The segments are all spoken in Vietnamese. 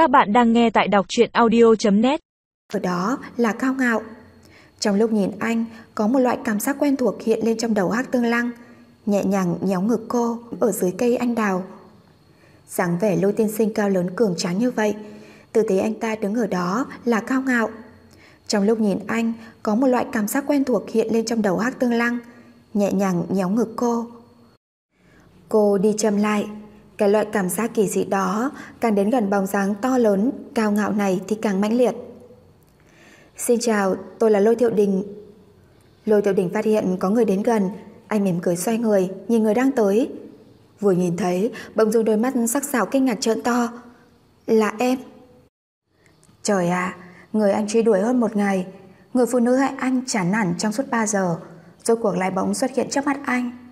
Các bạn đang nghe tại đọc truyện audio.net Ở đó là cao ngạo. Trong lúc nhìn anh, có một loại cảm giác quen thuộc hiện lên trong đầu Hắc Tương Lăng, nhẹ nhàng nhéo ngực cô ở dưới cây anh đào. dáng vẻ lôi tiên sinh cao lớn cường tráng như vậy, tư thế anh ta đứng ở đó là cao ngạo. Trong lúc nhìn anh, có một loại cảm giác quen thuộc hiện lên trong đầu Hắc Tương Lăng, nhẹ nhàng nhéo ngực cô. Cô đi chậm lại, cái loại cảm giác kỳ dị đó càng đến gần bóng dáng to lớn, cao ngạo này thì càng mãnh liệt. Xin chào, tôi là Lôi Thiệu Đình. Lôi Thiệu Đình phát hiện có người đến gần, anh mỉm cười xoay người, nhìn người đang tới. Vừa nhìn thấy, bỗng dưng đôi mắt sắc sảo kinh ngạc trợn to. Là em. Trời ạ, người anh truy đuổi hơn một ngày, người phụ nữ hại anh chán nản trong suốt 3 giờ, rốt cuộc lại bỗng xuất hiện trước mắt anh.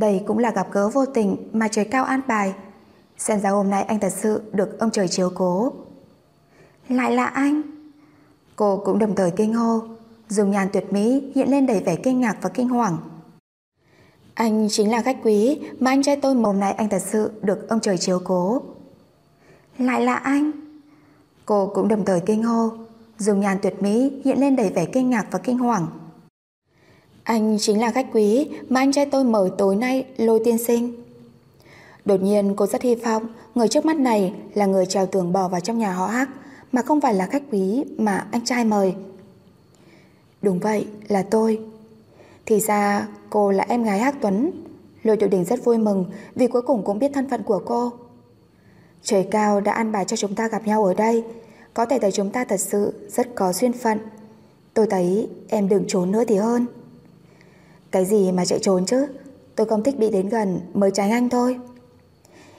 Đây cũng là gặp gỡ vô tình mà trời cao an bài. Xem ra hôm nay anh thật sự được ông trời chiếu cố. Lại là anh. Cô cũng đồng thời kinh hô, dùng nhàn tuyệt mỹ hiện lên đầy vẻ kinh ngạc và kinh hoàng. Anh chính là khách quý mà anh trai tôi hôm nay anh thật sự được ông trời chiếu cố. Lại là anh. Cô cũng đồng thời kinh hô, dùng nhàn tuyệt mỹ hiện lên đầy vẻ kinh ngạc và kinh hoàng. Anh chính là khách quý mà anh trai tôi mời tối nay lôi tiên sinh. Đột nhiên cô rất hy vọng người trước mắt này là người trèo tường bò vào trong nhà họ Hắc mà không phải là khách quý mà anh trai mời. Đúng vậy, là tôi. Thì ra cô là em gái Hắc Tuấn. Lôi tiểu đình rất vui mừng vì cuối cùng cũng biết thân phận của cô. Trời cao đã an bài cho chúng ta gặp nhau ở đây. Có thể thấy chúng ta thật sự rất có duyên phận. Tôi thấy em đừng trốn nữa thì hơn. Cái gì mà chạy trốn chứ? Tôi không thích bị đến gần, mới tránh anh thôi.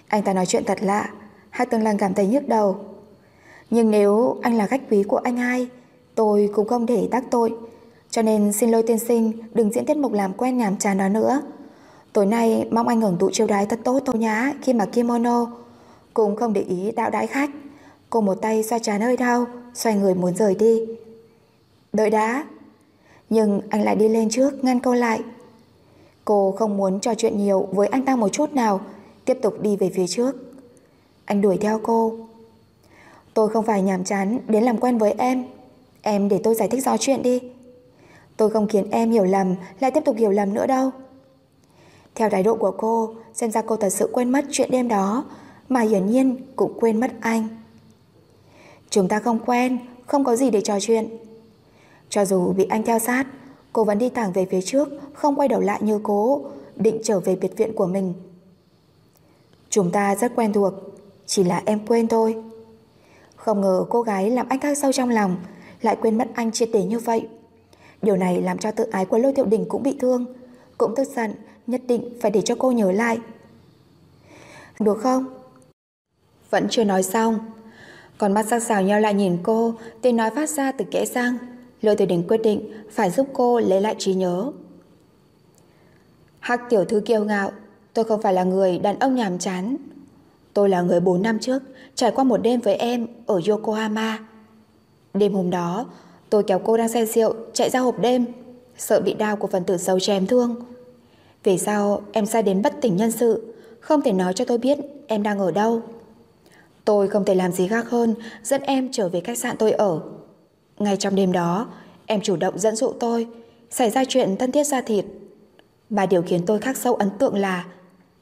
Anh ta nói chuyện thật lạ hai Tương Lăng cảm thấy nhức đầu. Nhưng nếu anh là khách quý của anh hai, Tôi cũng không thể tác tội. Cho nên xin lôi tiên sinh, Đừng diễn tiết mục làm quen nhàm chán đó nữa. Tối nay mong anh hưởng tụ chiêu đái thật tốt thôi nhá, Khi mà kimono. Cũng không để ý đạo đãi khách. Cô một tay xoa trán hơi đau, Xoay người muốn rời đi. Đợi đã nhưng anh lại đi lên trước, ngăn cô lại. Cô không muốn trò chuyện nhiều với anh ta một chút nào, Tiếp tục đi về phía trước. Anh đuổi theo cô. Tôi không phải nhàm chán đến làm quen với em. Em để tôi giải thích rõ chuyện đi. Tôi không khiến em hiểu lầm, Lại tiếp tục hiểu lầm nữa đâu. Theo thái độ của cô, Xem ra cô thật sự quên mất chuyện đêm đó, Mà hiển nhiên cũng quên mất anh. Chúng ta không quen, Không có gì để trò chuyện cho dù bị anh theo sát, cô vẫn đi thẳng về phía trước, không quay đầu lại như cố, định trở về biệt viện của mình. Chúng ta rất quen thuộc, chỉ là em quên thôi. Không ngờ cô gái làm anh khác sâu trong lòng, lại quên mất anh triệt để như vậy. Điều này làm cho tự ái của Lôi Thiệu Đình cũng bị thương, cũng tức giận, nhất định phải để cho cô nhớ lại. Được không? Vẫn chưa nói xong. Còn mắt sắc sảo nhau lại nhìn cô, tiếng nói phát ra từ kẽ răng. Lôi Tiểu Đình quyết định phải giúp cô lấy lại trí nhớ. Hắc tiểu thư kiêu ngạo, tôi không phải là người đàn ông nhàm chán. Tôi là người 4 năm trước trải qua một đêm với em ở Yokohama. Đêm hôm đó, tôi kéo cô đang say rượu chạy ra hộp đêm, sợ bị đau của phần tử xấu chém thương. Về sau em sai đến bất tỉnh nhân sự, không thể nói cho tôi biết em đang ở đâu. Tôi không thể làm gì khác hơn dẫn em trở về khách sạn tôi ở. Ngay trong đêm đó, em chủ động dẫn dụ tôi, xảy ra chuyện thân thiết ra thịt. Mà điều khiến tôi khắc sâu ấn tượng là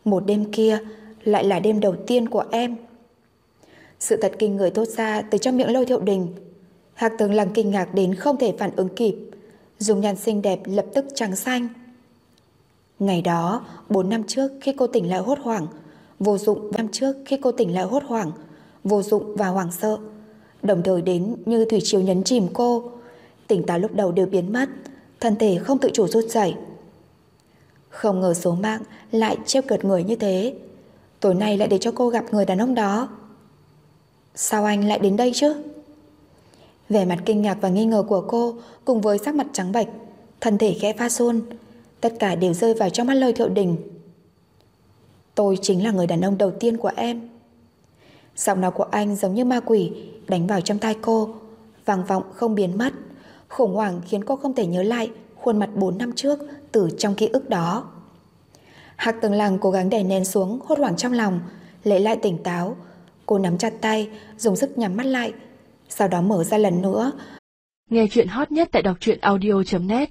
một đêm kia lại là đêm đầu tiên của em. Sự thật kinh người thốt ra từ trong miệng lôi thiệu đình. Hạc tướng lăng kinh ngạc đến không thể phản ứng kịp. Dùng nhan xinh đẹp lập tức trắng xanh. Ngày đó, 4 năm trước khi cô tỉnh lại hốt hoảng, vô dụng năm trước khi cô tỉnh lại hốt hoảng, vô dụng và hoảng sợ đồng thời đến như thủy triều nhấn chìm cô. Tỉnh táo lúc đầu đều biến mất, thân thể không tự chủ rút chảy. Không ngờ số mạng lại treo cợt người như thế. Tối nay lại để cho cô gặp người đàn ông đó. Sao anh lại đến đây chứ? Vẻ mặt kinh ngạc và nghi ngờ của cô cùng với sắc mặt trắng bệch, thân thể khẽ pha xôn, tất cả đều rơi vào trong mắt lời thiệu đình. Tôi chính là người đàn ông đầu tiên của em. Giọng nói của anh giống như ma quỷ đánh vào trong tai cô, vang vọng không biến mất. Khủng hoảng khiến cô không thể nhớ lại khuôn mặt 4 năm trước từ trong ký ức đó. Hạc tường làng cố gắng đè nén xuống hốt hoảng trong lòng, lấy lại tỉnh táo. Cô nắm chặt tay, dùng sức nhắm mắt lại. Sau đó mở ra lần nữa. Nghe chuyện hot nhất tại đọc truyện audio.net